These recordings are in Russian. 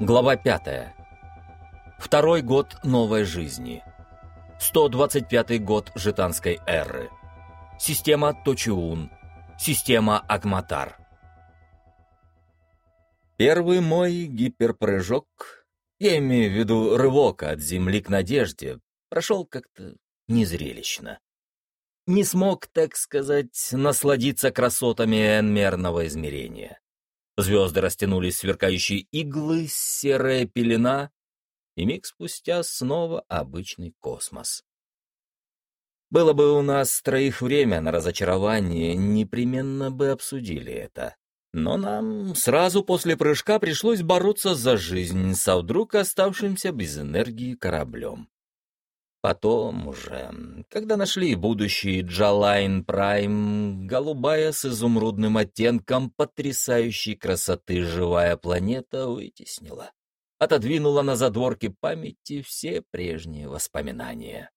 Глава 5. Второй год новой жизни. 125 год житанской эры. Система Точиун. Система Акматар. Первый мой гиперпрыжок, я имею в виду рывок от Земли к Надежде, прошел как-то незрелищно. Не смог, так сказать, насладиться красотами энмерного измерения. Звезды растянулись сверкающие иглы, серая пелена, и миг спустя снова обычный космос. Было бы у нас троих время на разочарование, непременно бы обсудили это. Но нам сразу после прыжка пришлось бороться за жизнь со вдруг оставшимся без энергии кораблем. Потом уже, когда нашли будущий Джалайн Прайм, голубая с изумрудным оттенком потрясающей красоты живая планета вытеснила, отодвинула на задворки памяти все прежние воспоминания.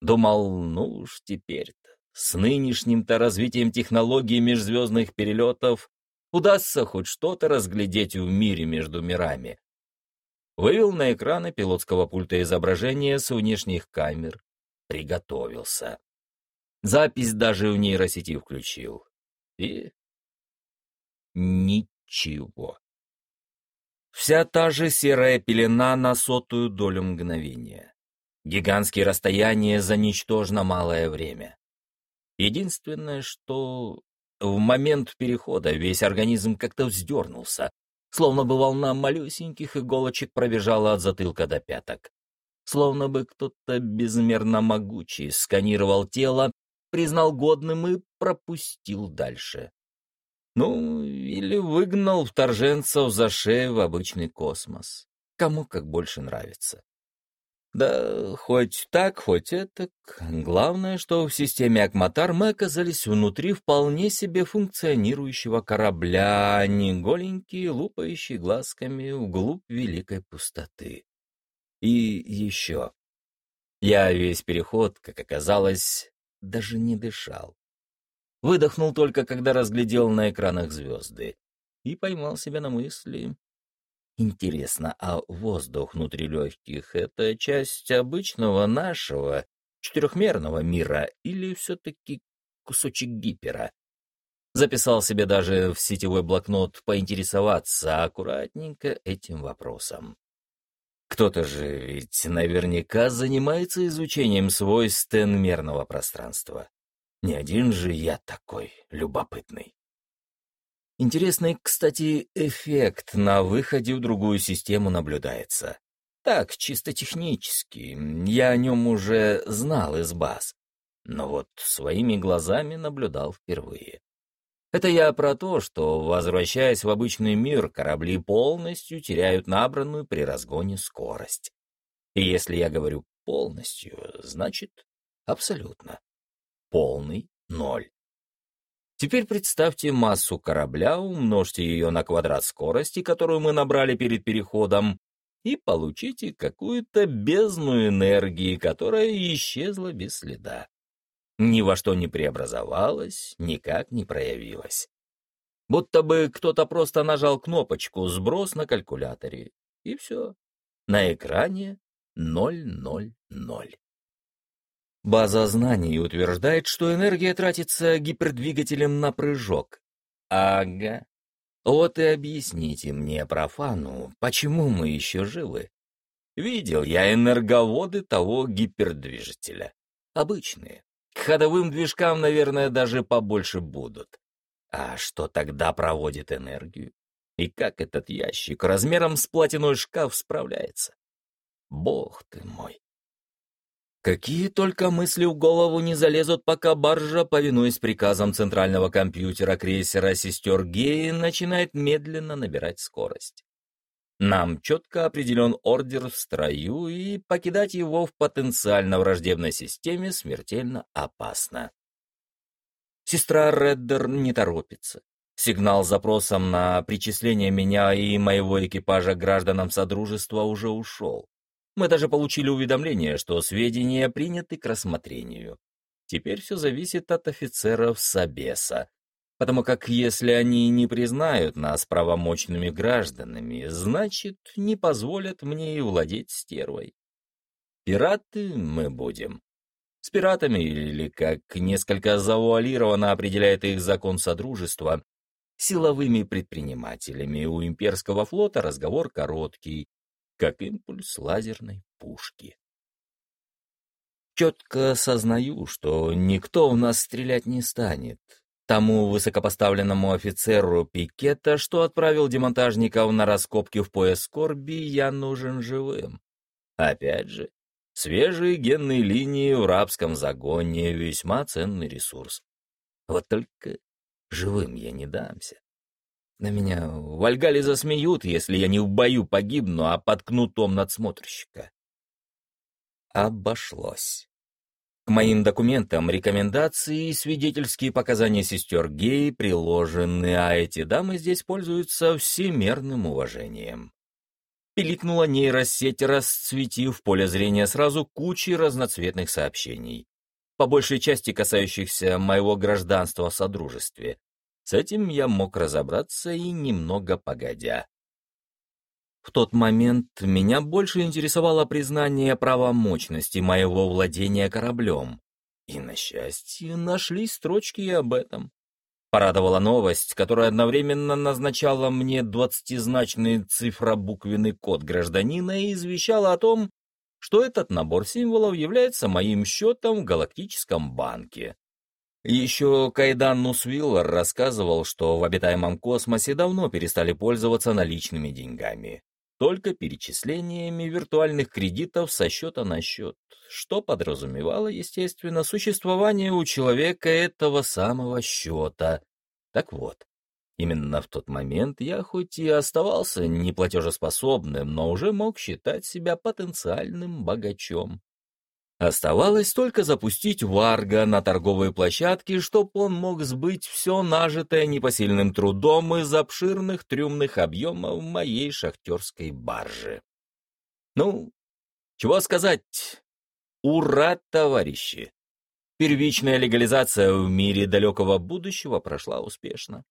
Думал, ну уж теперь-то, с нынешним-то развитием технологий межзвездных перелетов, удастся хоть что-то разглядеть в мире между мирами, Вывел на экраны пилотского пульта изображение с внешних камер. Приготовился. Запись даже в нейросети включил. И... Ничего. Вся та же серая пелена на сотую долю мгновения. Гигантские расстояния за ничтожно малое время. Единственное, что в момент перехода весь организм как-то вздернулся, словно бы волна малюсеньких иголочек пробежала от затылка до пяток. Словно бы кто-то безмерно могучий сканировал тело, признал годным и пропустил дальше. Ну, или выгнал вторженцев за шею в обычный космос. Кому как больше нравится. Да хоть так, хоть это. Главное, что в системе Акматар мы оказались внутри вполне себе функционирующего корабля, а не голенькие, лупающие глазками вглубь великой пустоты. И еще. Я весь переход, как оказалось, даже не дышал. Выдохнул только, когда разглядел на экранах звезды, и поймал себя на мысли, Интересно, а воздух внутри легких — это часть обычного нашего четырехмерного мира или все-таки кусочек гипера? Записал себе даже в сетевой блокнот поинтересоваться аккуратненько этим вопросом. Кто-то же ведь наверняка занимается изучением свойств тенмерного пространства. Не один же я такой любопытный. Интересный, кстати, эффект на выходе в другую систему наблюдается. Так, чисто технически, я о нем уже знал из баз, но вот своими глазами наблюдал впервые. Это я про то, что, возвращаясь в обычный мир, корабли полностью теряют набранную при разгоне скорость. И если я говорю полностью, значит абсолютно. Полный ноль. Теперь представьте массу корабля, умножьте ее на квадрат скорости, которую мы набрали перед переходом, и получите какую-то бездну энергии, которая исчезла без следа. Ни во что не преобразовалась, никак не проявилась. Будто бы кто-то просто нажал кнопочку «Сброс» на калькуляторе, и все. На экране 000. База знаний утверждает, что энергия тратится гипердвигателем на прыжок. Ага. Вот и объясните мне, профану, почему мы еще живы. Видел я энерговоды того гипердвижителя. Обычные. К ходовым движкам, наверное, даже побольше будут. А что тогда проводит энергию? И как этот ящик размером с платяной шкаф справляется? Бог ты мой! Какие только мысли в голову не залезут, пока баржа, повинуясь приказам центрального компьютера крейсера «Сестер Геи», начинает медленно набирать скорость. Нам четко определен ордер в строю, и покидать его в потенциально враждебной системе смертельно опасно. Сестра Реддер не торопится. Сигнал с запросом на причисление меня и моего экипажа гражданам Содружества уже ушел. Мы даже получили уведомление, что сведения приняты к рассмотрению. Теперь все зависит от офицеров Сабеса. потому как если они не признают нас правомочными гражданами, значит, не позволят мне и владеть стервой. Пираты мы будем. С пиратами, или, как несколько завуалированно определяет их закон Содружества, силовыми предпринимателями у имперского флота разговор короткий, как импульс лазерной пушки. Четко осознаю, что никто в нас стрелять не станет, Тому высокопоставленному офицеру пикета, что отправил демонтажников на раскопки в пояс скорби, я нужен живым. Опять же, свежие генные линии в рабском загоне — весьма ценный ресурс. Вот только живым я не дамся. На меня в Альгале засмеют, если я не в бою погибну, а под кнутом надсмотрщика. Обошлось. К моим документам рекомендации и свидетельские показания сестер Гей приложены, а эти дамы здесь пользуются всемерным уважением. Пиликнула нейросеть, расцветив в поле зрения сразу кучи разноцветных сообщений, по большей части касающихся моего гражданства в Содружестве. С этим я мог разобраться и немного погодя. В тот момент меня больше интересовало признание правомочности моего владения кораблем. И, на счастье, нашлись строчки об этом. Порадовала новость, которая одновременно назначала мне двадцатизначный цифробуквенный код гражданина и извещала о том, что этот набор символов является моим счетом в Галактическом банке. Еще Кайдан Нусвиллер рассказывал, что в обитаемом космосе давно перестали пользоваться наличными деньгами только перечислениями виртуальных кредитов со счета на счет, что подразумевало, естественно, существование у человека этого самого счета. Так вот, именно в тот момент я хоть и оставался неплатежеспособным, но уже мог считать себя потенциальным богачом. Оставалось только запустить Варга на торговые площадки, чтоб он мог сбыть все нажитое непосильным трудом из обширных трюмных объемов моей шахтерской баржи. Ну, чего сказать? Ура, товарищи! Первичная легализация в мире далекого будущего прошла успешно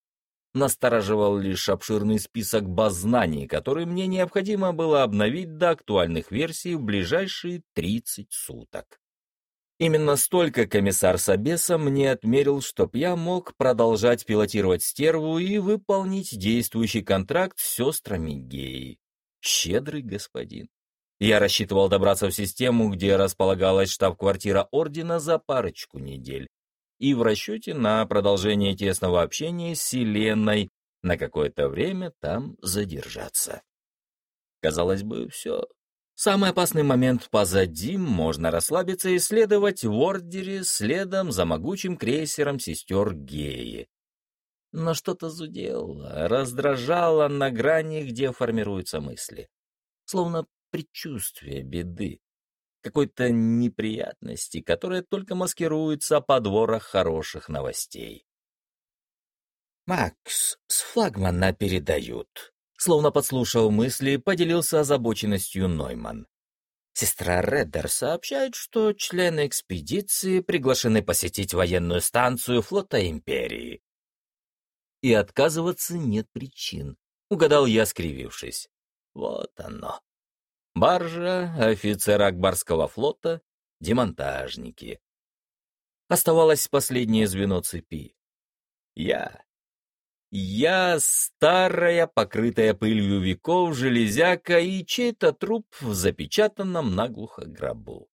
настораживал лишь обширный список баз знаний, который мне необходимо было обновить до актуальных версий в ближайшие 30 суток. Именно столько комиссар Собеса мне отмерил, чтоб я мог продолжать пилотировать стерву и выполнить действующий контракт с сестрами Геи. Щедрый господин. Я рассчитывал добраться в систему, где располагалась штаб-квартира Ордена за парочку недель, и в расчете на продолжение тесного общения с Вселенной на какое-то время там задержаться. Казалось бы, все. Самый опасный момент позади, можно расслабиться и следовать в ордере следом за могучим крейсером сестер Геи. Но что-то зудело, раздражало на грани, где формируются мысли. Словно предчувствие беды какой-то неприятности, которая только маскируется под ворох хороших новостей. «Макс, с флагмана передают», — словно подслушал мысли, поделился озабоченностью Нойман. Сестра Реддер сообщает, что члены экспедиции приглашены посетить военную станцию флота Империи. И отказываться нет причин, угадал я, скривившись. Вот оно. Баржа, офицер Акбарского флота, демонтажники. Оставалось последнее звено цепи. Я. Я старая, покрытая пылью веков, железяка и чей-то труп в запечатанном наглухо гробу.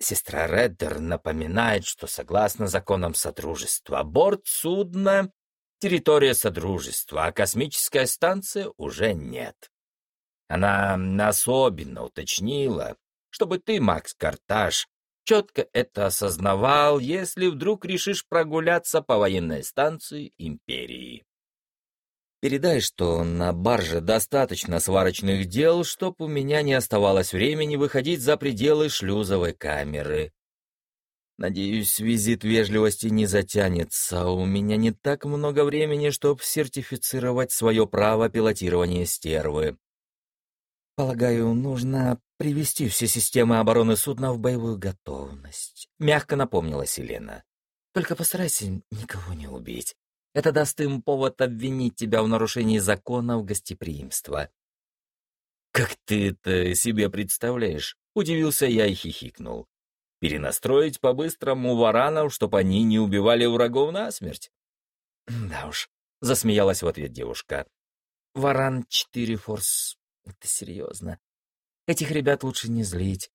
Сестра Реддер напоминает, что согласно законам Содружества, борт судна — территория Содружества, а космическая станция уже нет. Она особенно уточнила, чтобы ты, Макс Карташ, четко это осознавал, если вдруг решишь прогуляться по военной станции Империи. Передай, что на барже достаточно сварочных дел, чтоб у меня не оставалось времени выходить за пределы шлюзовой камеры. Надеюсь, визит вежливости не затянется, у меня не так много времени, чтобы сертифицировать свое право пилотирования стервы. Полагаю, нужно привести все системы обороны судна в боевую готовность. Мягко напомнила Селена. Только постарайся никого не убить. Это даст им повод обвинить тебя в нарушении законов гостеприимства. «Как ты это себе представляешь?» — удивился я и хихикнул. «Перенастроить по-быстрому варанов, чтобы они не убивали врагов насмерть?» «Да уж», — засмеялась в ответ девушка. «Варан 4 форс. Это серьезно. Этих ребят лучше не злить.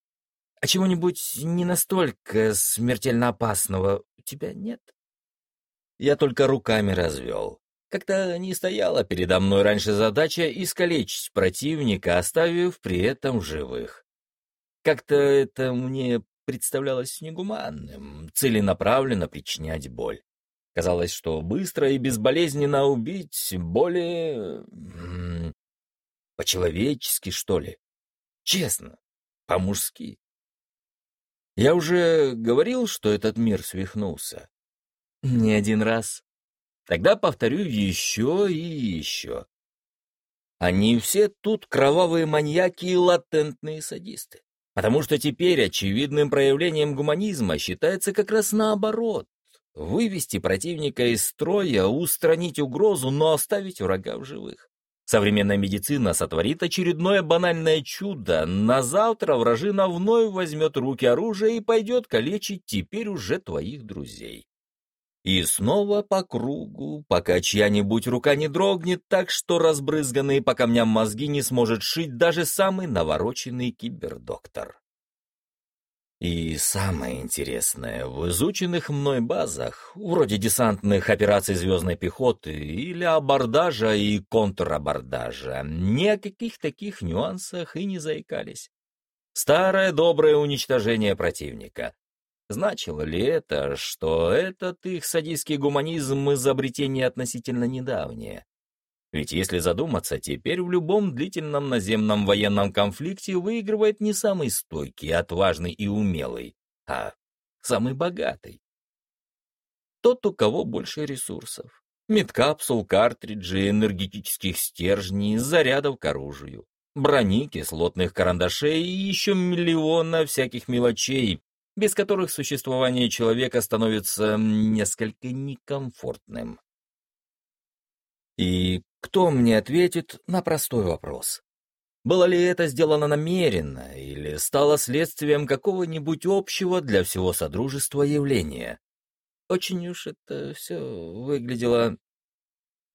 А чего-нибудь не настолько смертельно опасного у тебя нет?» Я только руками развел. Как-то не стояла передо мной раньше задача искалечить противника, оставив при этом живых. Как-то это мне представлялось негуманным, целенаправленно причинять боль. Казалось, что быстро и безболезненно убить более... по-человечески, что ли. Честно, по-мужски. Я уже говорил, что этот мир свихнулся. Не один раз. Тогда повторю еще и еще. Они все тут кровавые маньяки и латентные садисты. Потому что теперь очевидным проявлением гуманизма считается как раз наоборот. Вывести противника из строя, устранить угрозу, но оставить врага в живых. Современная медицина сотворит очередное банальное чудо. На завтра вражина вновь возьмет руки оружие и пойдет калечить теперь уже твоих друзей. И снова по кругу, пока чья-нибудь рука не дрогнет так, что разбрызганные по камням мозги не сможет шить даже самый навороченный кибердоктор. И самое интересное, в изученных мной базах, вроде десантных операций звездной пехоты или абордажа и контрабордажа, ни о каких таких нюансах и не заикались. Старое доброе уничтожение противника, Значило ли это, что этот их садистский гуманизм изобретение относительно недавнее? Ведь если задуматься, теперь в любом длительном наземном военном конфликте выигрывает не самый стойкий, отважный и умелый, а самый богатый. Тот, у кого больше ресурсов. Медкапсул, картриджи, энергетических стержней, зарядов к оружию, брони, кислотных карандашей и еще миллиона всяких мелочей, без которых существование человека становится несколько некомфортным. И кто мне ответит на простой вопрос? Было ли это сделано намеренно или стало следствием какого-нибудь общего для всего Содружества явления? Очень уж это все выглядело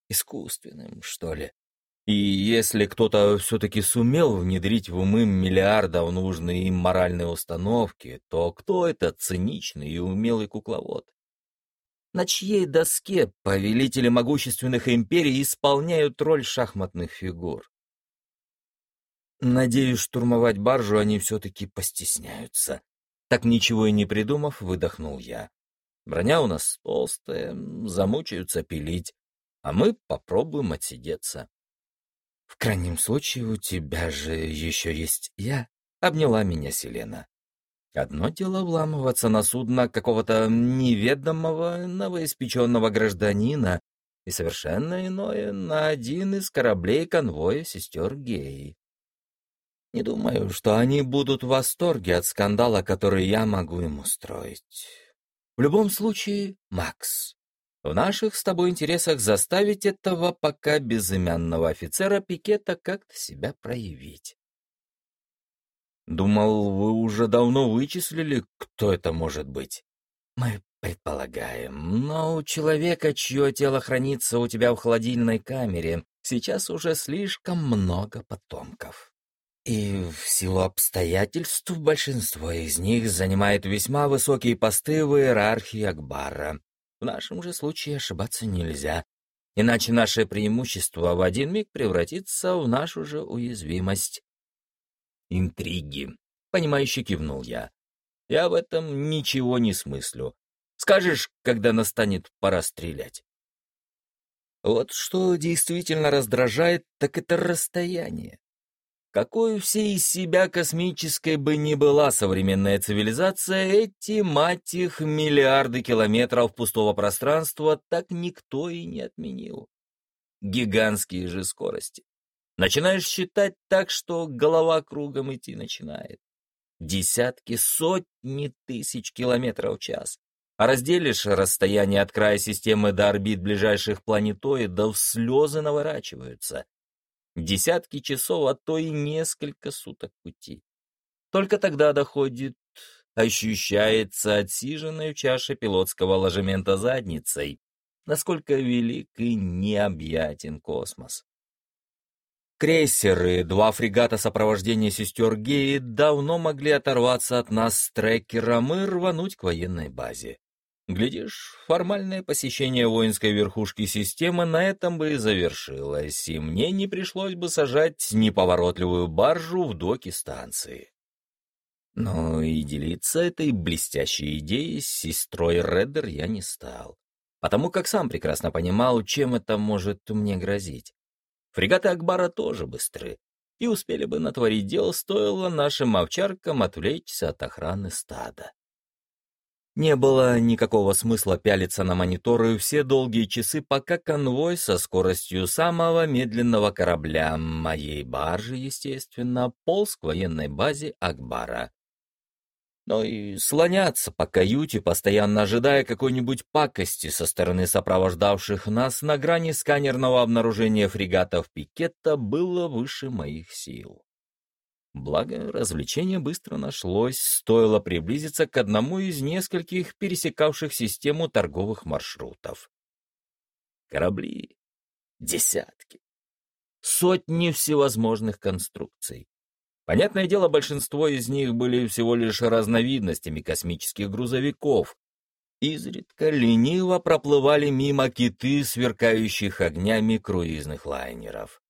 искусственным, что ли. И если кто-то все-таки сумел внедрить в умы миллиардов нужные им моральные установки, то кто этот циничный и умелый кукловод? На чьей доске повелители могущественных империй исполняют роль шахматных фигур? Надеюсь, штурмовать баржу они все-таки постесняются. Так ничего и не придумав, выдохнул я. Броня у нас толстая, замучаются пилить, а мы попробуем отсидеться. «В крайнем случае у тебя же еще есть я», — обняла меня Селена. Одно дело вламываться на судно какого-то неведомого новоиспеченного гражданина, и совершенно иное на один из кораблей конвоя сестер Геи. Не думаю, что они будут в восторге от скандала, который я могу им устроить. В любом случае, Макс, в наших с тобой интересах заставить этого пока безымянного офицера пикета как-то себя проявить. Думал, вы уже давно вычислили, кто это может быть. Мы предполагаем, но у человека, чье тело хранится у тебя в холодильной камере, сейчас уже слишком много потомков. И в силу обстоятельств большинство из них занимает весьма высокие посты в иерархии Акбара, в нашем же случае ошибаться нельзя, иначе наше преимущество в один миг превратится в нашу же уязвимость. Интриги. Понимающе кивнул я. Я в этом ничего не смыслю. Скажешь, когда настанет пора стрелять. Вот что действительно раздражает, так это расстояние. Какой всей из себя космической бы ни была современная цивилизация, эти, мать их, миллиарды километров пустого пространства так никто и не отменил. Гигантские же скорости. Начинаешь считать так, что голова кругом идти начинает. Десятки, сотни тысяч километров в час. А разделишь расстояние от края системы до орбит ближайших планетоидов, слезы наворачиваются. Десятки часов, а то и несколько суток пути. Только тогда доходит, ощущается отсиженной в чаше пилотского ложемента задницей, насколько велик и необъятен космос. Крейсеры, два фрегата сопровождения сестер Геи давно могли оторваться от нас с трекером и рвануть к военной базе. Глядишь, формальное посещение воинской верхушки системы на этом бы и завершилось, и мне не пришлось бы сажать неповоротливую баржу в доки станции. Но и делиться этой блестящей идеей с сестрой Реддер я не стал, потому как сам прекрасно понимал, чем это может мне грозить. Фрегаты Акбара тоже быстры, и успели бы натворить дел, стоило нашим овчаркам отвлечься от охраны стада. Не было никакого смысла пялиться на мониторы все долгие часы, пока конвой со скоростью самого медленного корабля, моей баржи, естественно, полз к военной базе Акбара. Но и слоняться по каюте, постоянно ожидая какой-нибудь пакости со стороны сопровождавших нас на грани сканерного обнаружения фрегатов Пикетта, было выше моих сил. Благо, развлечение быстро нашлось, стоило приблизиться к одному из нескольких пересекавших систему торговых маршрутов. Корабли. Десятки. Сотни всевозможных конструкций. Понятное дело, большинство из них были всего лишь разновидностями космических грузовиков. Изредка лениво проплывали мимо киты, сверкающих огнями круизных лайнеров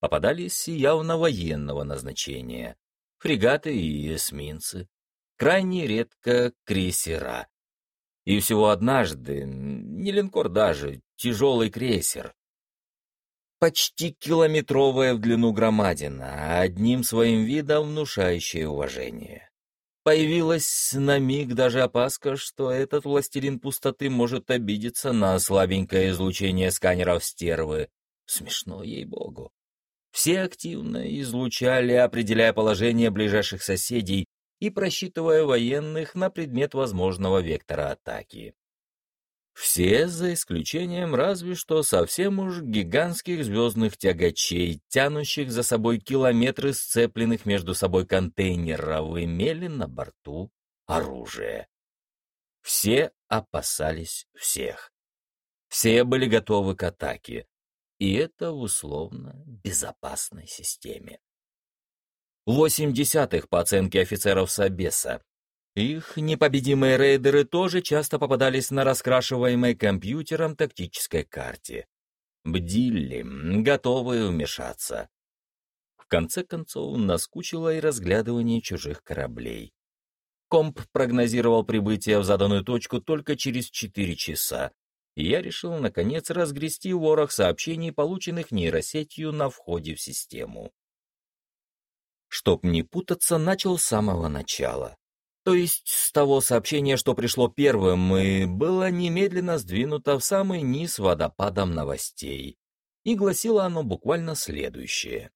попадались явно военного назначения. Фрегаты и эсминцы. Крайне редко крейсера. И всего однажды, не линкор даже, тяжелый крейсер. Почти километровая в длину громадина, одним своим видом внушающее уважение. Появилась на миг даже опаска, что этот властелин пустоты может обидеться на слабенькое излучение сканеров стервы. Смешно, ей-богу. Все активно излучали, определяя положение ближайших соседей и просчитывая военных на предмет возможного вектора атаки. Все, за исключением разве что совсем уж гигантских звездных тягачей, тянущих за собой километры сцепленных между собой контейнеров, имели на борту оружие. Все опасались всех. Все были готовы к атаке, и это в условно безопасной системе. Восемь десятых по оценке офицеров Собеса. Их непобедимые рейдеры тоже часто попадались на раскрашиваемой компьютером тактической карте. Бдили, готовые вмешаться. В конце концов, наскучило и разглядывание чужих кораблей. Комп прогнозировал прибытие в заданную точку только через четыре часа, и я решил, наконец, разгрести ворох сообщений, полученных нейросетью на входе в систему. Чтоб не путаться, начал с самого начала. То есть с того сообщения, что пришло первым, и было немедленно сдвинуто в самый низ водопадом новостей. И гласило оно буквально следующее.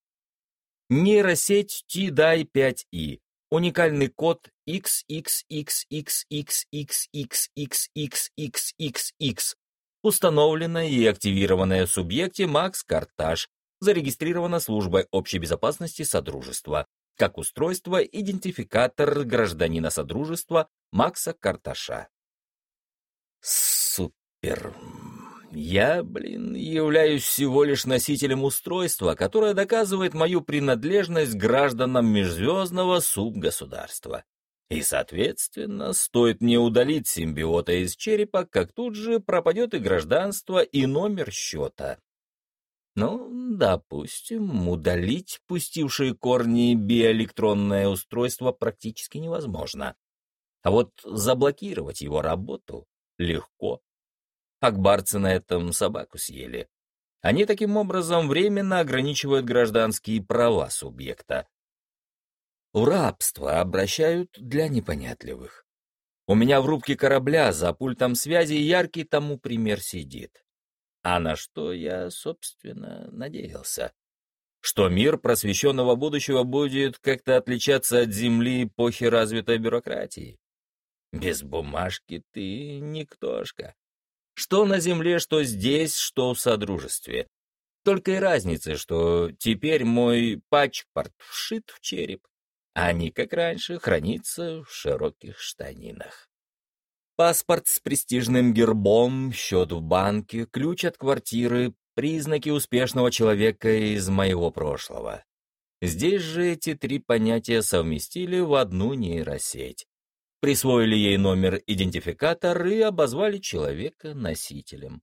Нейросеть TDI-5i. Уникальный код XXXXXXXXXXX установленная и активированная в субъекте Макс Карташ, зарегистрирована службой общей безопасности Содружества, как устройство-идентификатор гражданина Содружества Макса Карташа. Супер. Я, блин, являюсь всего лишь носителем устройства, которое доказывает мою принадлежность гражданам межзвездного субгосударства. И, соответственно, стоит мне удалить симбиота из черепа, как тут же пропадет и гражданство, и номер счета. Ну, допустим, удалить пустившие корни биоэлектронное устройство практически невозможно. А вот заблокировать его работу легко. Акбарцы на этом собаку съели. Они таким образом временно ограничивают гражданские права субъекта, в рабство обращают для непонятливых. У меня в рубке корабля за пультом связи яркий тому пример сидит. А на что я, собственно, надеялся? Что мир просвещенного будущего будет как-то отличаться от Земли эпохи развитой бюрократии? Без бумажки ты никтошка. Что на земле, что здесь, что в Содружестве. Только и разница, что теперь мой пачпорт вшит в череп, а не, как раньше, хранится в широких штанинах. Паспорт с престижным гербом, счет в банке, ключ от квартиры, признаки успешного человека из моего прошлого. Здесь же эти три понятия совместили в одну нейросеть. Присвоили ей номер-идентификатор и обозвали человека носителем.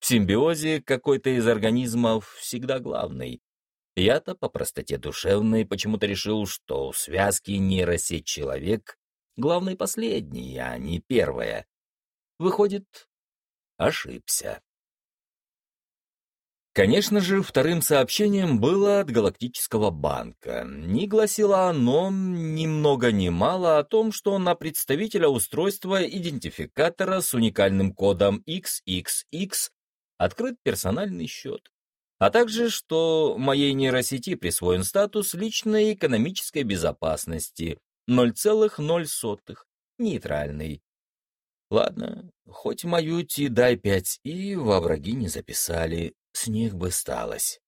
В симбиозе какой-то из организмов всегда главный. Я-то по простоте душевной почему-то решил, что у связки нейросеть главный последний, а не первая. Выходит, ошибся. Конечно же, вторым сообщением было от Галактического банка. Не гласило оно ни много ни мало о том, что на представителя устройства идентификатора с уникальным кодом XXX открыт персональный счет, а также, что моей нейросети присвоен статус личной экономической безопасности 0,0, нейтральный. Ладно, хоть мою Ти дай 5 и во враги не записали, с них бы сталось.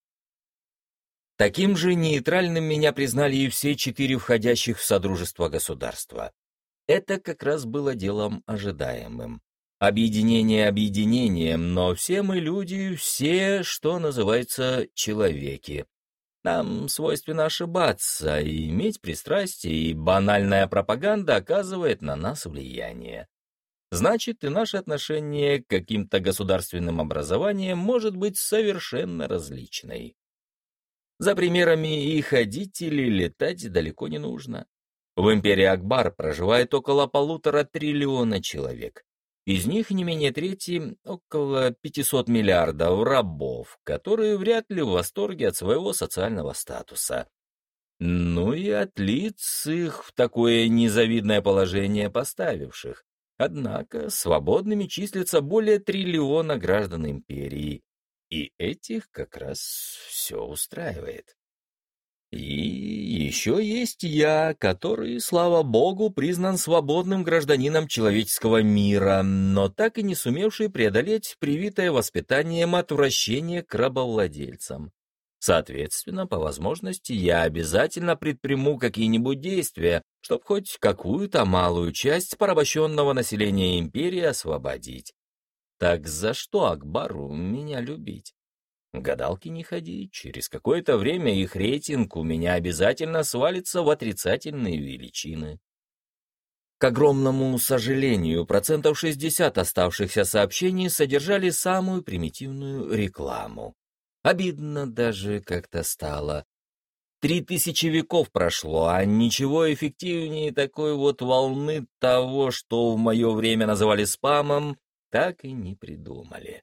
Таким же нейтральным меня признали и все четыре входящих в Содружество государства. Это как раз было делом ожидаемым. Объединение объединением, но все мы люди, все, что называется, человеки. Нам свойственно ошибаться и иметь пристрастие, и банальная пропаганда оказывает на нас влияние значит и наше отношение к каким-то государственным образованиям может быть совершенно различной. За примерами и ходить или летать далеко не нужно. В империи Акбар проживает около полутора триллиона человек. Из них не менее трети, около 500 миллиардов рабов, которые вряд ли в восторге от своего социального статуса. Ну и от лиц их в такое незавидное положение поставивших. Однако свободными числится более триллиона граждан империи, и этих как раз все устраивает. И еще есть я, который, слава богу, признан свободным гражданином человеческого мира, но так и не сумевший преодолеть привитое воспитанием отвращение к рабовладельцам. Соответственно, по возможности я обязательно предприму какие-нибудь действия, чтобы хоть какую-то малую часть порабощенного населения империи освободить. Так за что Акбару меня любить? Гадалки не ходи, через какое-то время их рейтинг у меня обязательно свалится в отрицательные величины. К огромному сожалению, процентов 60 оставшихся сообщений содержали самую примитивную рекламу. Обидно даже как-то стало. Три тысячи веков прошло, а ничего эффективнее такой вот волны того, что в мое время называли спамом, так и не придумали.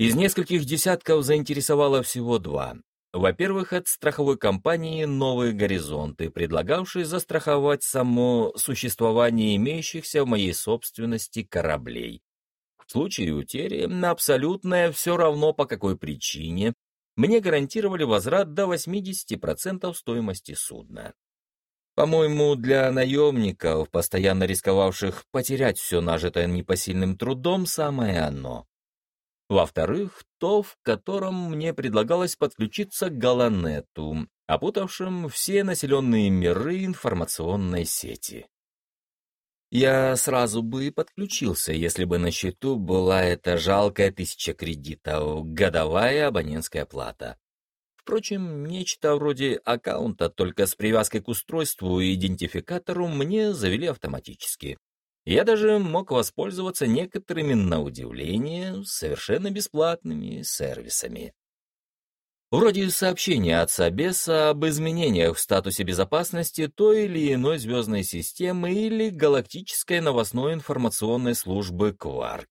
Из нескольких десятков заинтересовало всего два. Во-первых, от страховой компании «Новые горизонты», предлагавшей застраховать само существование имеющихся в моей собственности кораблей. В случае утери, на абсолютное все равно по какой причине, мне гарантировали возврат до 80% стоимости судна. По-моему, для наемников, постоянно рисковавших потерять все нажитое непосильным трудом, самое оно. Во-вторых, то, в котором мне предлагалось подключиться к Галанету, опутавшим все населенные миры информационной сети. Я сразу бы подключился, если бы на счету была эта жалкая тысяча кредитов, годовая абонентская плата. Впрочем, нечто вроде аккаунта, только с привязкой к устройству и идентификатору, мне завели автоматически. Я даже мог воспользоваться некоторыми, на удивление, совершенно бесплатными сервисами. Вроде сообщения от Собеса об изменениях в статусе безопасности той или иной звездной системы или галактической новостной информационной службы Кварк.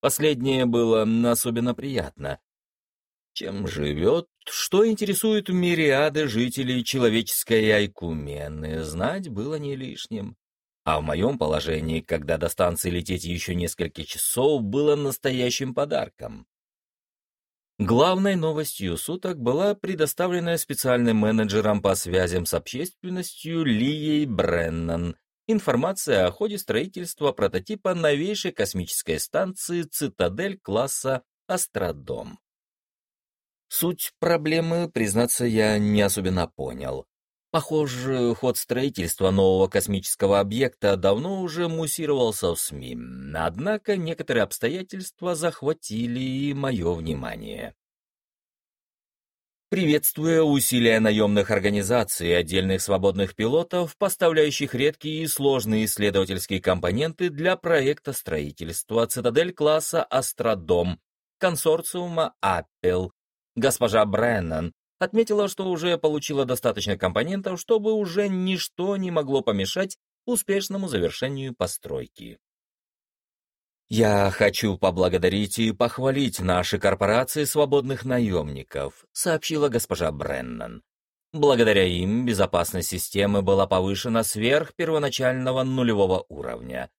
Последнее было особенно приятно. Чем живет, что интересует мириады жителей человеческой Айкумены, знать было не лишним. А в моем положении, когда до станции лететь еще несколько часов, было настоящим подарком. Главной новостью суток была предоставленная специальным менеджером по связям с общественностью Лией Бреннан информация о ходе строительства прототипа новейшей космической станции «Цитадель» класса «Астрадом». Суть проблемы, признаться, я не особенно понял. Похоже, ход строительства нового космического объекта давно уже муссировался в СМИ, однако некоторые обстоятельства захватили и мое внимание. Приветствуя усилия наемных организаций и отдельных свободных пилотов, поставляющих редкие и сложные исследовательские компоненты для проекта строительства «Цитадель» класса «Астрадом» консорциума «Аппел», госпожа Бреннан отметила, что уже получила достаточно компонентов, чтобы уже ничто не могло помешать успешному завершению постройки. «Я хочу поблагодарить и похвалить наши корпорации свободных наемников», сообщила госпожа Бреннан. Благодаря им безопасность системы была повышена сверх первоначального нулевого уровня.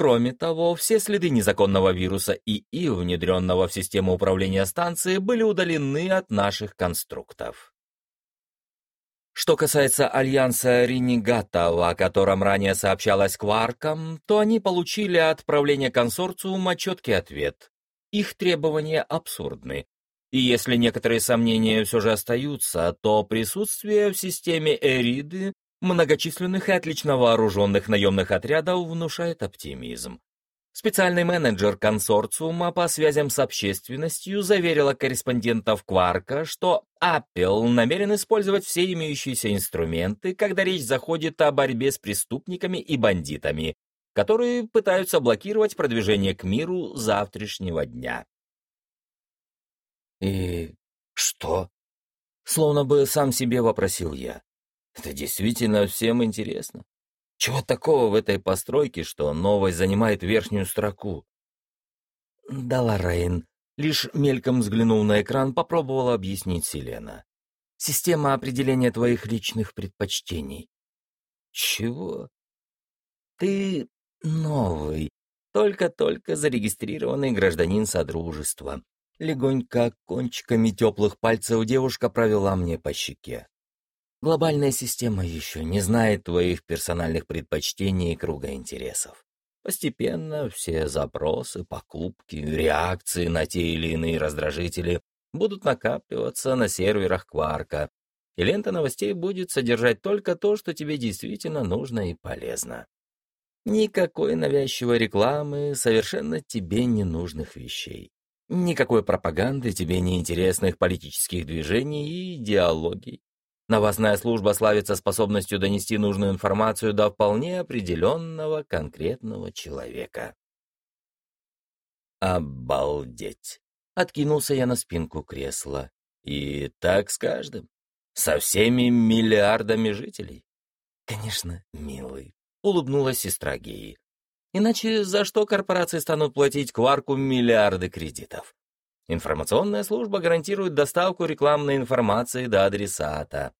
Кроме того, все следы незаконного вируса ИИ, внедренного в систему управления станции, были удалены от наших конструктов. Что касается альянса ренегатов, о котором ранее сообщалось Кваркам, то они получили от правления консорциума четкий ответ. Их требования абсурдны. И если некоторые сомнения все же остаются, то присутствие в системе Эриды многочисленных и отлично вооруженных наемных отрядов внушает оптимизм. Специальный менеджер консорциума по связям с общественностью заверила корреспондентов Кварка, что Apple намерен использовать все имеющиеся инструменты, когда речь заходит о борьбе с преступниками и бандитами, которые пытаются блокировать продвижение к миру завтрашнего дня. «И что?» Словно бы сам себе вопросил я. «Это действительно всем интересно. Чего такого в этой постройке, что новость занимает верхнюю строку? Да, Лоррейн, лишь мельком взглянув на экран, попробовала объяснить Селена. Система определения твоих личных предпочтений. Чего? Ты новый, только-только зарегистрированный гражданин Содружества. Легонько кончиками теплых пальцев девушка провела мне по щеке. Глобальная система еще не знает твоих персональных предпочтений и круга интересов. Постепенно все запросы, покупки, реакции на те или иные раздражители будут накапливаться на серверах Кварка, и лента новостей будет содержать только то, что тебе действительно нужно и полезно. Никакой навязчивой рекламы, совершенно тебе ненужных вещей. Никакой пропаганды тебе неинтересных политических движений и идеологий. Новостная служба славится способностью донести нужную информацию до вполне определенного конкретного человека. Обалдеть! Откинулся я на спинку кресла. И так с каждым. Со всеми миллиардами жителей. Конечно, милый. Улыбнулась сестра Геи. Иначе за что корпорации станут платить Кварку миллиарды кредитов? Информационная служба гарантирует доставку рекламной информации до адресата.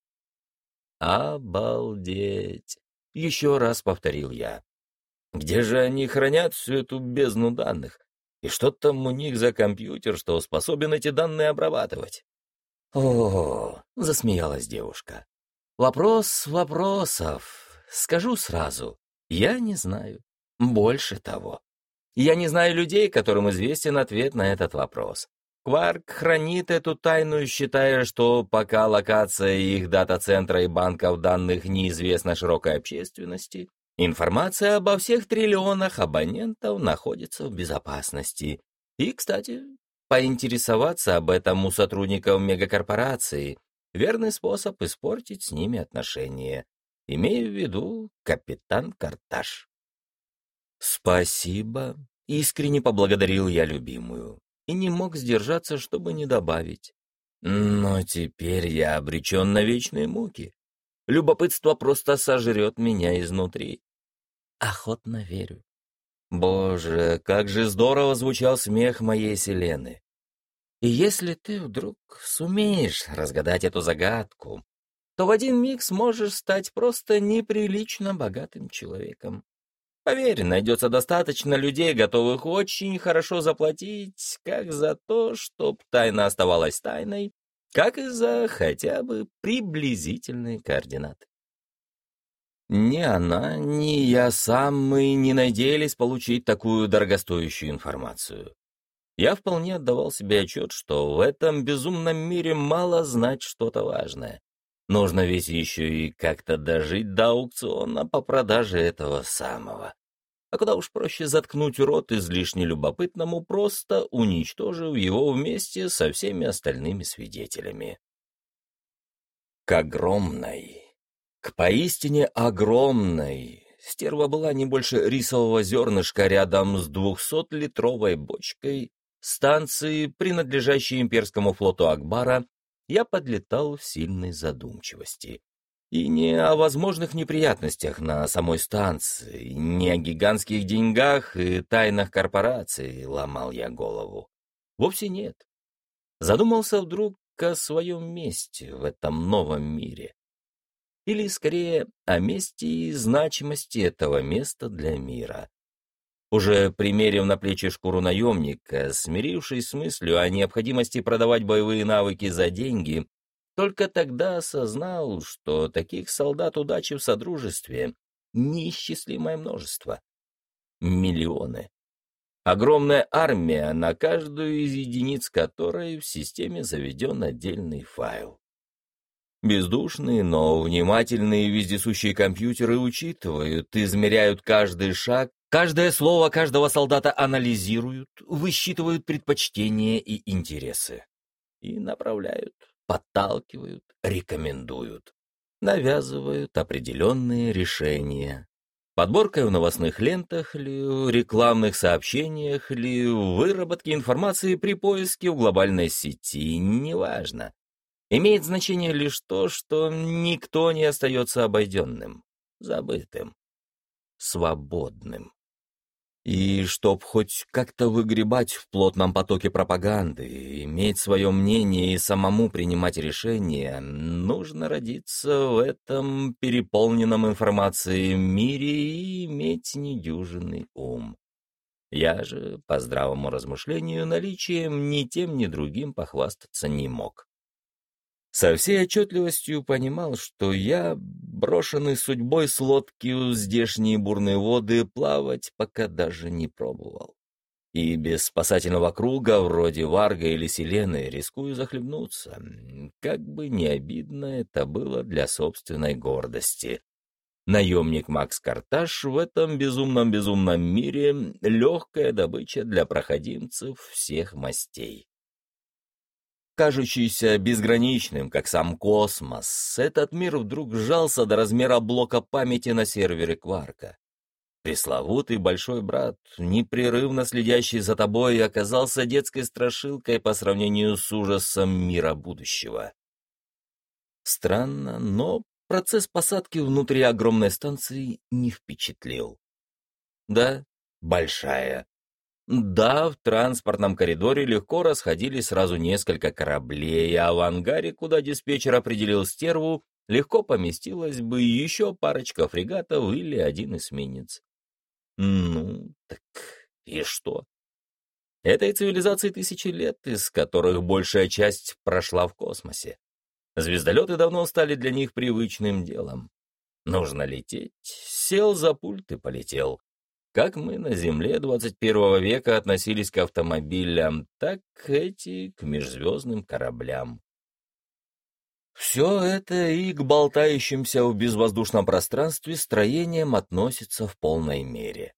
Обалдеть! Еще раз повторил я. Где же они хранят всю эту бездну данных? И что там у них за компьютер, что способен эти данные обрабатывать? О, засмеялась девушка. Вопрос вопросов. Скажу сразу, я не знаю. Больше того. Я не знаю людей, которым известен ответ на этот вопрос. Кварк хранит эту тайну, считая, что пока локация их дата-центра и банков данных неизвестна широкой общественности, информация обо всех триллионах абонентов находится в безопасности. И, кстати, поинтересоваться об этом у сотрудников мегакорпорации — верный способ испортить с ними отношения. Имею в виду капитан Карташ. «Спасибо», — искренне поблагодарил я любимую и не мог сдержаться, чтобы не добавить. Но теперь я обречен на вечные муки. Любопытство просто сожрет меня изнутри. Охотно верю. Боже, как же здорово звучал смех моей Селены. И если ты вдруг сумеешь разгадать эту загадку, то в один миг сможешь стать просто неприлично богатым человеком. Поверь, найдется достаточно людей, готовых очень хорошо заплатить, как за то, чтоб тайна оставалась тайной, как и за хотя бы приблизительные координаты. Ни она, ни я сам мы не надеялись получить такую дорогостоящую информацию. Я вполне отдавал себе отчет, что в этом безумном мире мало знать что-то важное. Нужно ведь еще и как-то дожить до аукциона по продаже этого самого. А куда уж проще заткнуть рот излишне любопытному, просто уничтожив его вместе со всеми остальными свидетелями. К огромной, к поистине огромной, стерва была не больше рисового зернышка рядом с двухсотлитровой бочкой, станции, принадлежащей имперскому флоту Акбара, я подлетал в сильной задумчивости. И не о возможных неприятностях на самой станции, не о гигантских деньгах и тайнах корпораций ломал я голову. Вовсе нет. Задумался вдруг о своем месте в этом новом мире. Или, скорее, о месте и значимости этого места для мира. Уже примерив на плечи шкуру наемника, смирившись с мыслью о необходимости продавать боевые навыки за деньги, только тогда осознал, что таких солдат удачи в Содружестве неисчислимое множество. Миллионы. Огромная армия, на каждую из единиц которой в системе заведен отдельный файл. Бездушные, но внимательные вездесущие компьютеры учитывают, измеряют каждый шаг, каждое слово каждого солдата анализируют, высчитывают предпочтения и интересы и направляют подталкивают, рекомендуют, навязывают определенные решения. Подборкой в новостных лентах ли, в рекламных сообщениях ли, в выработке информации при поиске в глобальной сети, неважно. Имеет значение лишь то, что никто не остается обойденным, забытым, свободным. И чтоб хоть как-то выгребать в плотном потоке пропаганды, иметь свое мнение и самому принимать решения, нужно родиться в этом переполненном информацией мире и иметь недюжинный ум. Я же, по здравому размышлению, наличием ни тем, ни другим похвастаться не мог. Со всей отчетливостью понимал, что я, брошенный судьбой с лодки в здешние бурные воды, плавать пока даже не пробовал. И без спасательного круга, вроде Варга или Селены, рискую захлебнуться. Как бы не обидно это было для собственной гордости. Наемник Макс Карташ в этом безумном-безумном мире — легкая добыча для проходимцев всех мастей кажущийся безграничным, как сам космос, этот мир вдруг сжался до размера блока памяти на сервере Кварка. Пресловутый большой брат, непрерывно следящий за тобой, оказался детской страшилкой по сравнению с ужасом мира будущего. Странно, но процесс посадки внутри огромной станции не впечатлил. Да, большая, да, в транспортном коридоре легко расходились сразу несколько кораблей, а в ангаре, куда диспетчер определил стерву, легко поместилась бы еще парочка фрегатов или один эсминец. Ну, так и что? Этой цивилизации тысячи лет, из которых большая часть прошла в космосе. Звездолеты давно стали для них привычным делом. Нужно лететь, сел за пульт и полетел. Как мы на Земле 21 века относились к автомобилям, так эти к межзвездным кораблям. Все это и к болтающимся в безвоздушном пространстве строениям относится в полной мере.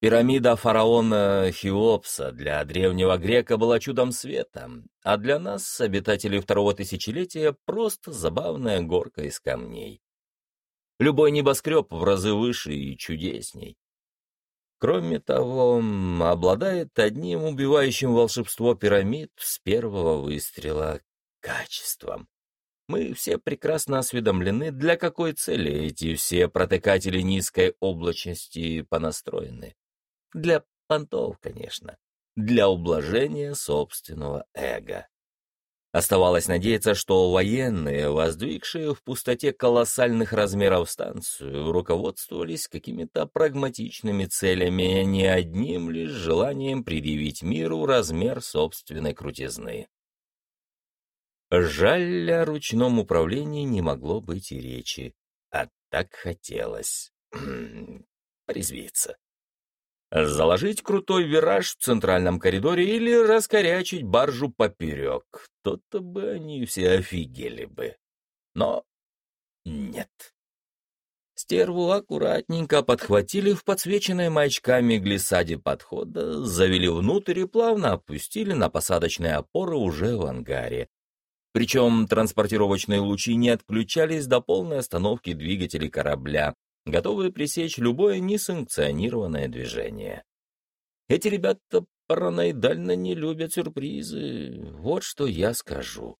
Пирамида фараона Хеопса для древнего грека была чудом света, а для нас, обитателей второго тысячелетия, просто забавная горка из камней. Любой небоскреб в разы выше и чудесней. Кроме того, обладает одним убивающим волшебство пирамид с первого выстрела качеством. Мы все прекрасно осведомлены, для какой цели эти все протыкатели низкой облачности понастроены. Для понтов, конечно. Для ублажения собственного эго. Оставалось надеяться, что военные, воздвигшие в пустоте колоссальных размеров станцию, руководствовались какими-то прагматичными целями, а не одним лишь желанием предъявить миру размер собственной крутизны. Жаль, о ручном управлении не могло быть и речи. А так хотелось порезвиться. Заложить крутой вираж в центральном коридоре или раскорячить баржу поперек. То-то бы они все офигели бы. Но нет. Стерву аккуратненько подхватили в подсвеченной маячками глиссаде подхода, завели внутрь и плавно опустили на посадочные опоры уже в ангаре. Причем транспортировочные лучи не отключались до полной остановки двигателей корабля, готовые пресечь любое несанкционированное движение. Эти ребята параноидально не любят сюрпризы, вот что я скажу.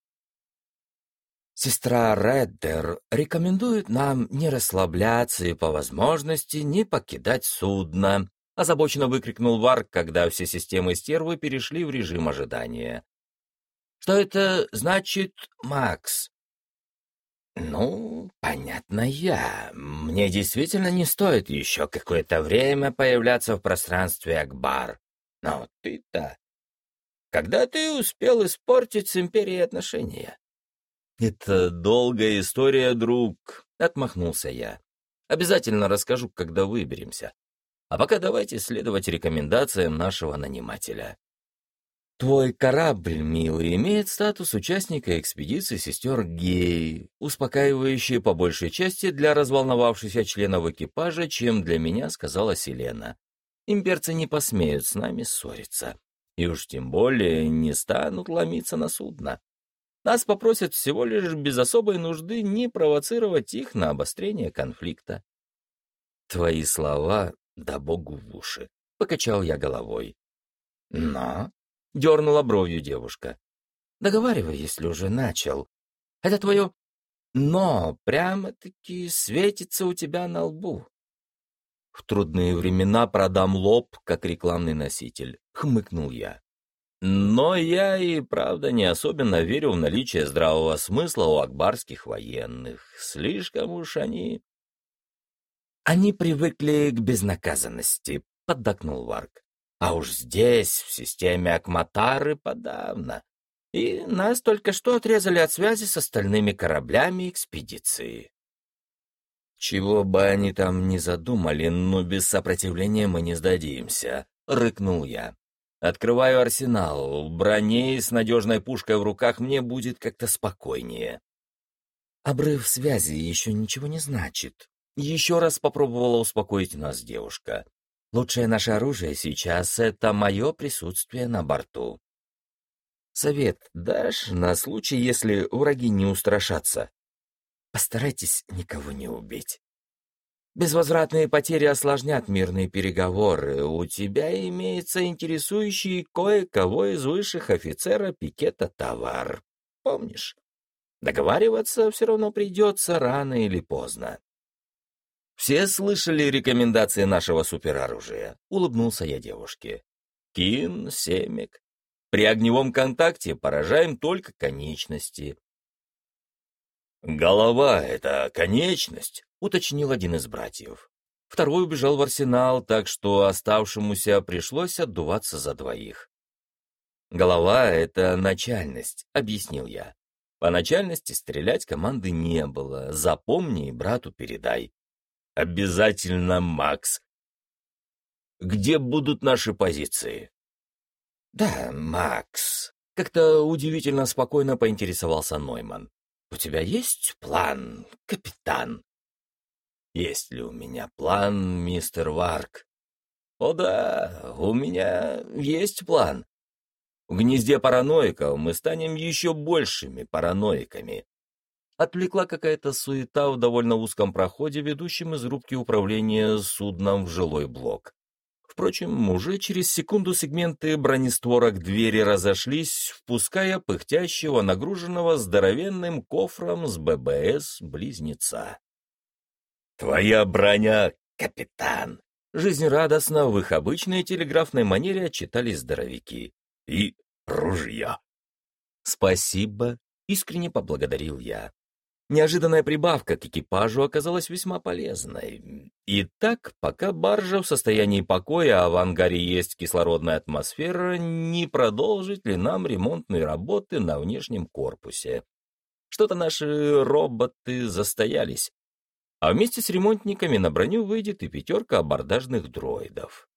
Сестра Реддер рекомендует нам не расслабляться и по возможности не покидать судно, озабоченно выкрикнул Варк, когда все системы стервы перешли в режим ожидания. Что это значит, Макс? «Ну, понятно я. Мне действительно не стоит еще какое-то время появляться в пространстве Акбар. Но ты-то... Когда ты успел испортить с Империей отношения?» «Это долгая история, друг», — отмахнулся я. «Обязательно расскажу, когда выберемся. А пока давайте следовать рекомендациям нашего нанимателя». Твой корабль, милый, имеет статус участника экспедиции сестер Гей, успокаивающий по большей части для разволновавшихся членов экипажа, чем для меня, сказала Селена. Имперцы не посмеют с нами ссориться. И уж тем более не станут ломиться на судно. Нас попросят всего лишь без особой нужды не провоцировать их на обострение конфликта. Твои слова, да богу в уши, — покачал я головой. Но — дернула бровью девушка. «Договаривай, если уже начал. Это твое «но» прямо-таки светится у тебя на лбу». «В трудные времена продам лоб, как рекламный носитель», — хмыкнул я. Но я и правда не особенно верю в наличие здравого смысла у акбарских военных. Слишком уж они... Они привыкли к безнаказанности, — поддакнул Варк. А уж здесь, в системе Акматары, подавно. И нас только что отрезали от связи с остальными кораблями экспедиции. «Чего бы они там ни задумали, но без сопротивления мы не сдадимся», — рыкнул я. «Открываю арсенал. В броне и с надежной пушкой в руках мне будет как-то спокойнее». «Обрыв связи еще ничего не значит», — еще раз попробовала успокоить нас девушка. Лучшее наше оружие сейчас — это мое присутствие на борту. Совет дашь на случай, если враги не устрашатся? Постарайтесь никого не убить. Безвозвратные потери осложнят мирные переговоры. У тебя имеется интересующий кое-кого из высших офицера пикета товар. Помнишь? Договариваться все равно придется рано или поздно. «Все слышали рекомендации нашего супероружия», — улыбнулся я девушке. «Кин, семик. При огневом контакте поражаем только конечности». «Голова — это конечность», — уточнил один из братьев. Второй убежал в арсенал, так что оставшемуся пришлось отдуваться за двоих. «Голова — это начальность», — объяснил я. По начальности стрелять команды не было. Запомни и брату передай. Обязательно, Макс. Где будут наши позиции? Да, Макс. Как-то удивительно спокойно поинтересовался Нойман. У тебя есть план, капитан? Есть ли у меня план, мистер Варк? О да, у меня есть план. В гнезде параноиков мы станем еще большими параноиками отвлекла какая-то суета в довольно узком проходе, ведущем из рубки управления судном в жилой блок. Впрочем, уже через секунду сегменты бронестворок двери разошлись, впуская пыхтящего, нагруженного здоровенным кофром с ББС-близнеца. «Твоя броня, капитан!» Жизнерадостно в их обычной телеграфной манере отчитались здоровяки. «И ружья!» «Спасибо!» — искренне поблагодарил я. Неожиданная прибавка к экипажу оказалась весьма полезной. И так, пока баржа в состоянии покоя, а в ангаре есть кислородная атмосфера, не продолжить ли нам ремонтные работы на внешнем корпусе? Что-то наши роботы застоялись. а вместе с ремонтниками на броню выйдет и пятерка абордажных дроидов.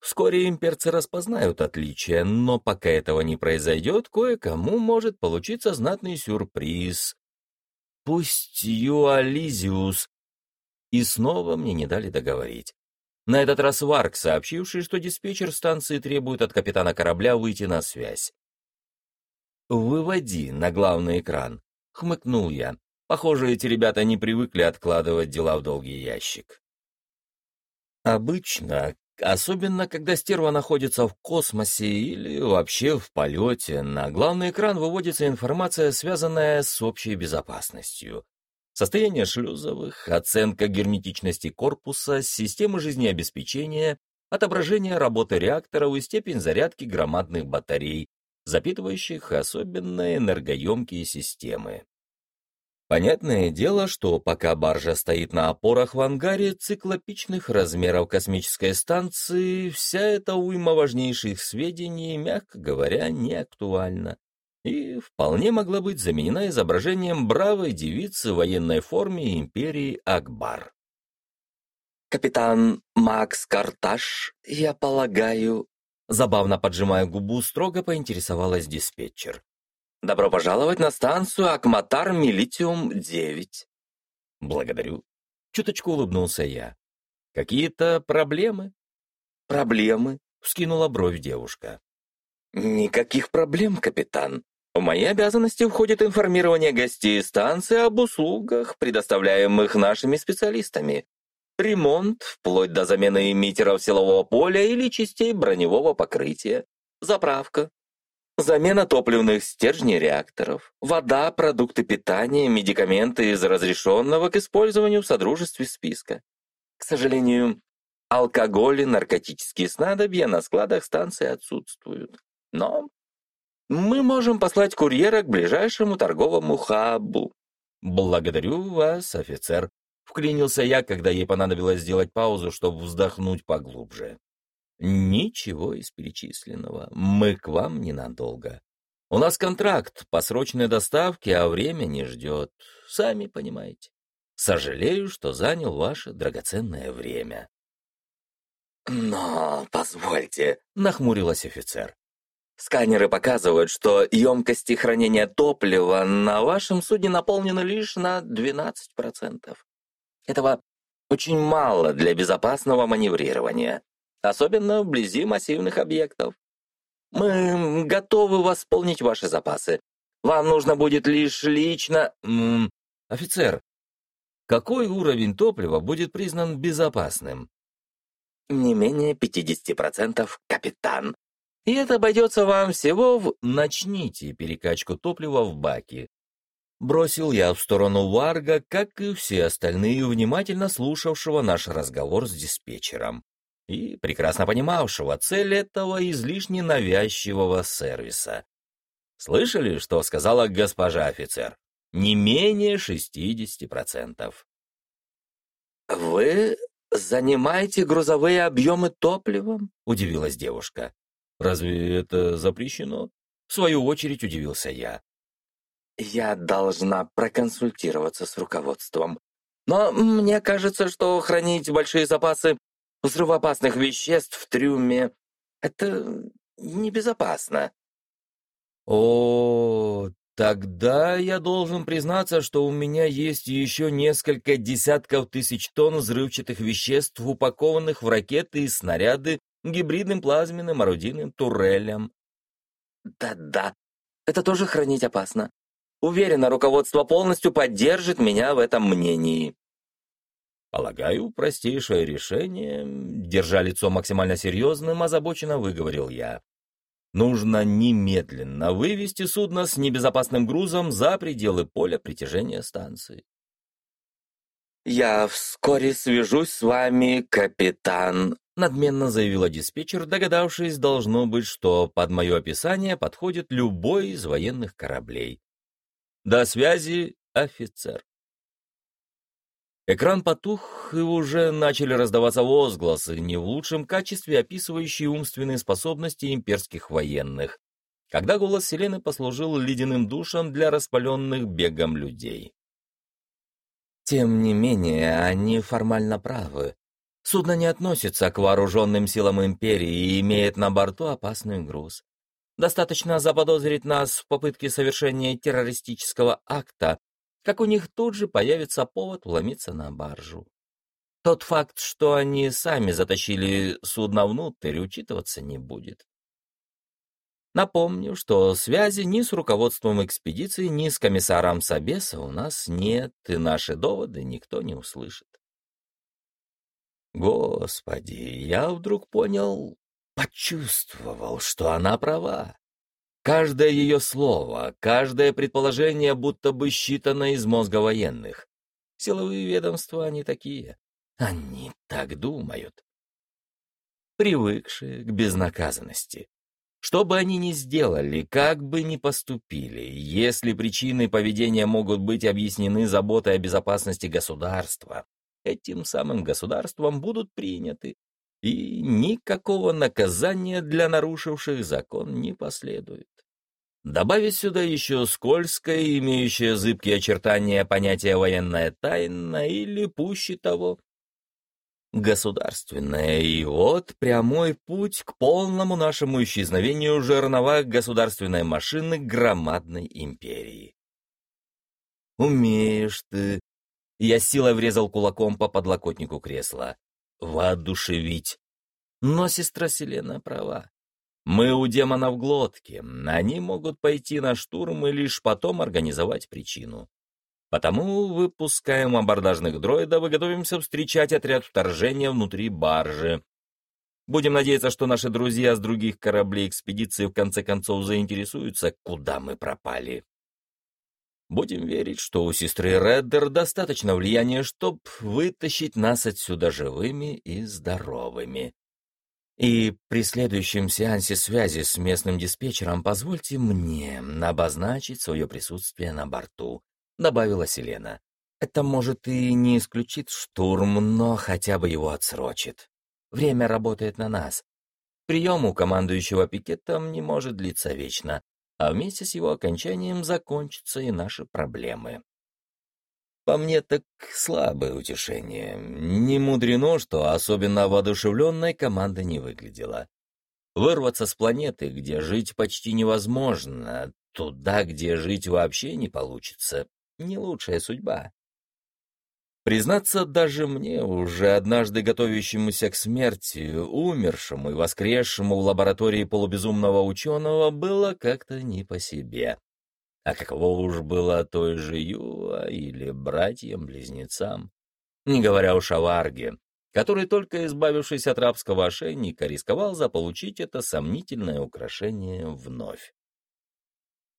Вскоре имперцы распознают отличия, но пока этого не произойдет, кое-кому может получиться знатный сюрприз. Пусть Юализиус... И снова мне не дали договорить. На этот раз Варк, сообщивший, что диспетчер станции требует от капитана корабля выйти на связь. «Выводи на главный экран», — хмыкнул я. Похоже, эти ребята не привыкли откладывать дела в долгий ящик. Обычно, особенно когда стерва находится в космосе или вообще в полете, на главный экран выводится информация, связанная с общей безопасностью. Состояние шлюзовых, оценка герметичности корпуса, системы жизнеобеспечения, отображение работы реакторов и степень зарядки громадных батарей, запитывающих особенно энергоемкие системы. Понятное дело, что пока баржа стоит на опорах в ангаре циклопичных размеров космической станции, вся эта уйма важнейших сведений, мягко говоря, не актуальна и вполне могла быть заменена изображением бравой девицы в военной форме империи Акбар. «Капитан Макс Карташ, я полагаю...» Забавно поджимая губу, строго поинтересовалась диспетчер. «Добро пожаловать на станцию Акматар Милитиум-9». «Благодарю». Чуточку улыбнулся я. «Какие-то проблемы?» «Проблемы?» — вскинула бровь девушка. «Никаких проблем, капитан. В мои обязанности входит информирование гостей станции об услугах, предоставляемых нашими специалистами, ремонт, вплоть до замены эмиттеров силового поля или частей броневого покрытия, заправка, замена топливных стержней реакторов, вода, продукты питания, медикаменты из разрешенного к использованию в Содружестве списка. К сожалению, алкоголь и наркотические снадобья на складах станции отсутствуют. Но мы можем послать курьера к ближайшему торговому хабу. Благодарю вас, офицер, Вклинился я, когда ей понадобилось сделать паузу, чтобы вздохнуть поглубже. Ничего из перечисленного. Мы к вам ненадолго. У нас контракт по срочной доставке, а время не ждет. Сами понимаете. Сожалею, что занял ваше драгоценное время. «Но, позвольте», — нахмурилась офицер. «Сканеры показывают, что емкости хранения топлива на вашем судне наполнены лишь на 12%. Этого очень мало для безопасного маневрирования, особенно вблизи массивных объектов. Мы готовы восполнить ваши запасы. Вам нужно будет лишь лично... М -м, офицер, какой уровень топлива будет признан безопасным? Не менее 50%, капитан. И это обойдется вам всего в... Начните перекачку топлива в баки. Бросил я в сторону Варга, как и все остальные, внимательно слушавшего наш разговор с диспетчером и прекрасно понимавшего цель этого излишне навязчивого сервиса. Слышали, что сказала госпожа офицер? Не менее 60%. «Вы занимаете грузовые объемы топливом?» — удивилась девушка. «Разве это запрещено?» В свою очередь удивился я. Я должна проконсультироваться с руководством. Но мне кажется, что хранить большие запасы взрывоопасных веществ в трюме — это небезопасно. О, тогда я должен признаться, что у меня есть еще несколько десятков тысяч тонн взрывчатых веществ, упакованных в ракеты и снаряды гибридным плазменным орудийным турелям. Да-да, это тоже хранить опасно. Уверена, руководство полностью поддержит меня в этом мнении. Полагаю, простейшее решение, держа лицо максимально серьезным, озабоченно выговорил я. Нужно немедленно вывести судно с небезопасным грузом за пределы поля притяжения станции. «Я вскоре свяжусь с вами, капитан», — надменно заявила диспетчер, догадавшись, должно быть, что под мое описание подходит любой из военных кораблей. До связи, офицер. Экран потух, и уже начали раздаваться возгласы, не в лучшем качестве описывающие умственные способности имперских военных, когда голос Селены послужил ледяным душем для распаленных бегом людей. Тем не менее, они формально правы. Судно не относится к вооруженным силам империи и имеет на борту опасный груз. Достаточно заподозрить нас в попытке совершения террористического акта, как у них тут же появится повод вломиться на баржу. Тот факт, что они сами затащили судно внутрь, учитываться не будет. Напомню, что связи ни с руководством экспедиции, ни с комиссаром Собеса у нас нет, и наши доводы никто не услышит. Господи, я вдруг понял, почувствовал, что она права. Каждое ее слово, каждое предположение будто бы считано из мозга военных. Силовые ведомства они такие. Они так думают. Привыкшие к безнаказанности. Что бы они ни сделали, как бы ни поступили, если причины поведения могут быть объяснены заботой о безопасности государства, этим самым государством будут приняты, и никакого наказания для нарушивших закон не последует. Добавить сюда еще скользкое, имеющее зыбкие очертания понятия военная тайна или, пуще того, государственное. И вот прямой путь к полному нашему исчезновению жернова государственной машины громадной империи. «Умеешь ты!» Я силой врезал кулаком по подлокотнику кресла. «Воодушевить!» Но сестра Селена права. Мы у демонов глотки, они могут пойти на штурм и лишь потом организовать причину. Потому выпускаем абордажных дроидов и готовимся встречать отряд вторжения внутри баржи. Будем надеяться, что наши друзья с других кораблей экспедиции в конце концов заинтересуются, куда мы пропали. Будем верить, что у сестры Реддер достаточно влияния, чтобы вытащить нас отсюда живыми и здоровыми. И при следующем сеансе связи с местным диспетчером позвольте мне обозначить свое присутствие на борту добавила Селена. Это, может, и не исключит штурм, но хотя бы его отсрочит. Время работает на нас. Прием у командующего пикетом не может длиться вечно, а вместе с его окончанием закончатся и наши проблемы. По мне так слабое утешение. Не мудрено, что особенно воодушевленной команда не выглядела. Вырваться с планеты, где жить почти невозможно, туда, где жить вообще не получится, не лучшая судьба. Признаться, даже мне, уже однажды готовящемуся к смерти, умершему и воскресшему в лаборатории полубезумного ученого, было как-то не по себе. А каково уж было той же Юа или братьям-близнецам, не говоря уж о Варге, который, только избавившись от рабского ошейника, рисковал заполучить это сомнительное украшение вновь.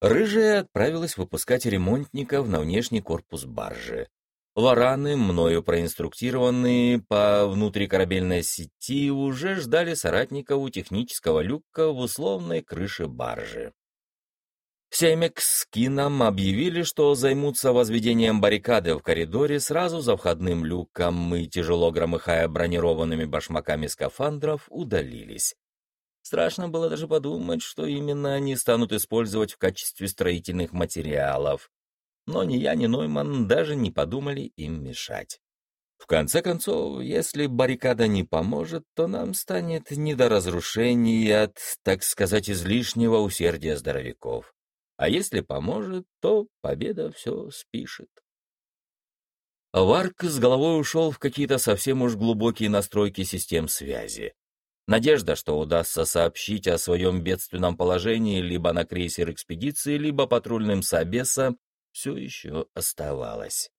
Рыжая отправилась выпускать ремонтников на внешний корпус баржи. Вараны, мною проинструктированные по внутрикорабельной сети, уже ждали соратников у технического люка в условной крыше баржи. Семек с Кином объявили, что займутся возведением баррикады в коридоре сразу за входным люком и, тяжело громыхая бронированными башмаками скафандров, удалились. Страшно было даже подумать, что именно они станут использовать в качестве строительных материалов. Но ни я, ни Нойман даже не подумали им мешать. В конце концов, если баррикада не поможет, то нам станет не до разрушений от, так сказать, излишнего усердия здоровяков. А если поможет, то победа все спишет. Варк с головой ушел в какие-то совсем уж глубокие настройки систем связи. Надежда, что удастся сообщить о своем бедственном положении либо на крейсер экспедиции, либо патрульным Собеса, все еще оставалась.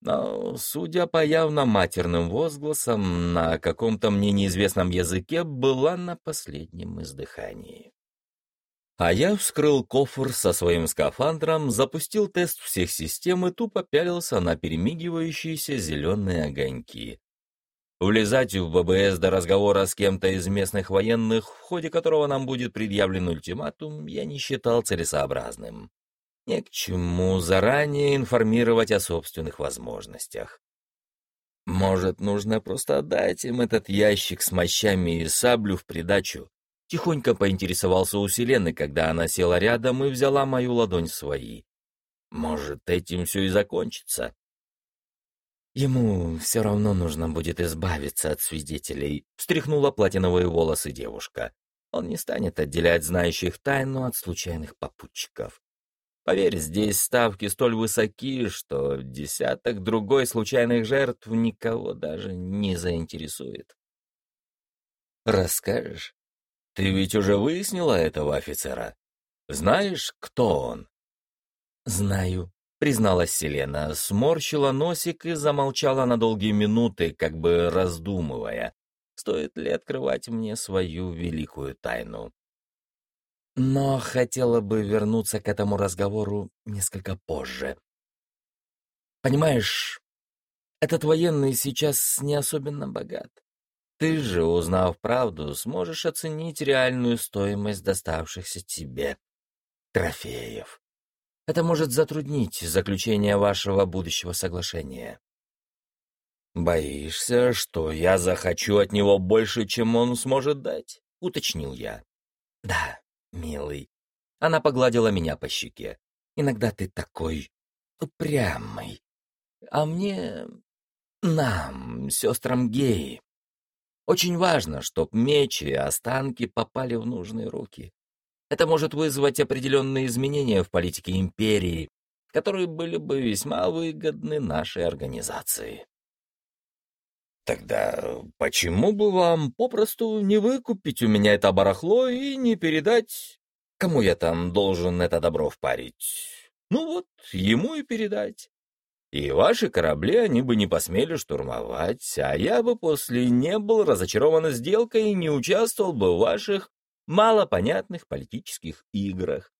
Но, судя по явно матерным возгласам, на каком-то мне неизвестном языке была на последнем издыхании. А я вскрыл кофр со своим скафандром, запустил тест всех систем и тупо пялился на перемигивающиеся зеленые огоньки. Влезать в ББС до разговора с кем-то из местных военных, в ходе которого нам будет предъявлен ультиматум, я не считал целесообразным. Ни к чему заранее информировать о собственных возможностях. Может, нужно просто отдать им этот ящик с мощами и саблю в придачу? Тихонько поинтересовался у Селены, когда она села рядом и взяла мою ладонь в свои. Может, этим все и закончится? Ему все равно нужно будет избавиться от свидетелей, встряхнула платиновые волосы девушка. Он не станет отделять знающих тайну от случайных попутчиков. Поверь, здесь ставки столь высоки, что десяток другой случайных жертв никого даже не заинтересует. Расскажешь? Ты ведь уже выяснила этого офицера? Знаешь, кто он? Знаю, призналась Селена, сморщила носик и замолчала на долгие минуты, как бы раздумывая, стоит ли открывать мне свою великую тайну. Но хотела бы вернуться к этому разговору несколько позже. Понимаешь, этот военный сейчас не особенно богат. Ты же, узнав правду, сможешь оценить реальную стоимость доставшихся тебе трофеев. Это может затруднить заключение вашего будущего соглашения. «Боишься, что я захочу от него больше, чем он сможет дать?» — уточнил я. «Да, милый». Она погладила меня по щеке. «Иногда ты такой упрямый. А мне... нам, сестрам геи, очень важно, чтоб мечи и останки попали в нужные руки. Это может вызвать определенные изменения в политике империи, которые были бы весьма выгодны нашей организации. Тогда почему бы вам попросту не выкупить у меня это барахло и не передать, кому я там должен это добро впарить? Ну вот, ему и передать. И ваши корабли они бы не посмели штурмовать, а я бы после не был разочарован сделкой и не участвовал бы в ваших малопонятных политических играх.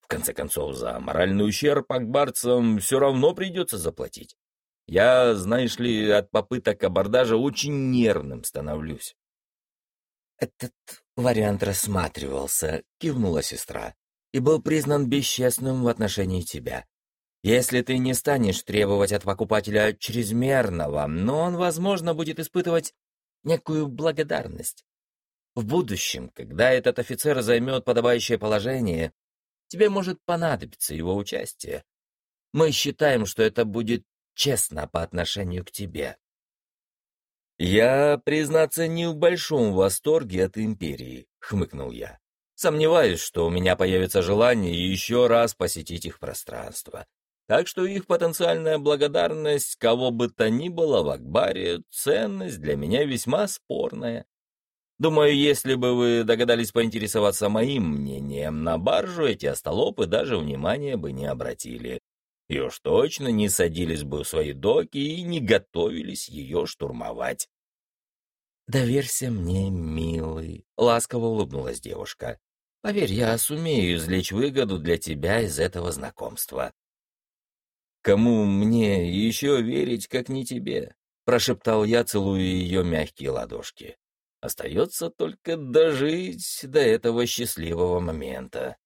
В конце концов, за моральный ущерб акбарцам все равно придется заплатить. Я, знаешь ли, от попыток абордажа очень нервным становлюсь. «Этот вариант рассматривался», — кивнула сестра, «и был признан бесчестным в отношении тебя. Если ты не станешь требовать от покупателя чрезмерного, но он, возможно, будет испытывать некую благодарность. В будущем, когда этот офицер займет подобающее положение, тебе может понадобиться его участие. Мы считаем, что это будет честно по отношению к тебе. «Я, признаться, не в большом восторге от империи», — хмыкнул я. «Сомневаюсь, что у меня появится желание еще раз посетить их пространство. Так что их потенциальная благодарность, кого бы то ни было в Акбаре, ценность для меня весьма спорная. Думаю, если бы вы догадались поинтересоваться моим мнением, на баржу эти остолопы даже внимания бы не обратили. И уж точно не садились бы в свои доки и не готовились ее штурмовать. «Доверься мне, милый», — ласково улыбнулась девушка. «Поверь, я сумею извлечь выгоду для тебя из этого знакомства». «Кому мне еще верить, как не тебе?» — прошептал я, целуя ее мягкие ладошки. «Остается только дожить до этого счастливого момента».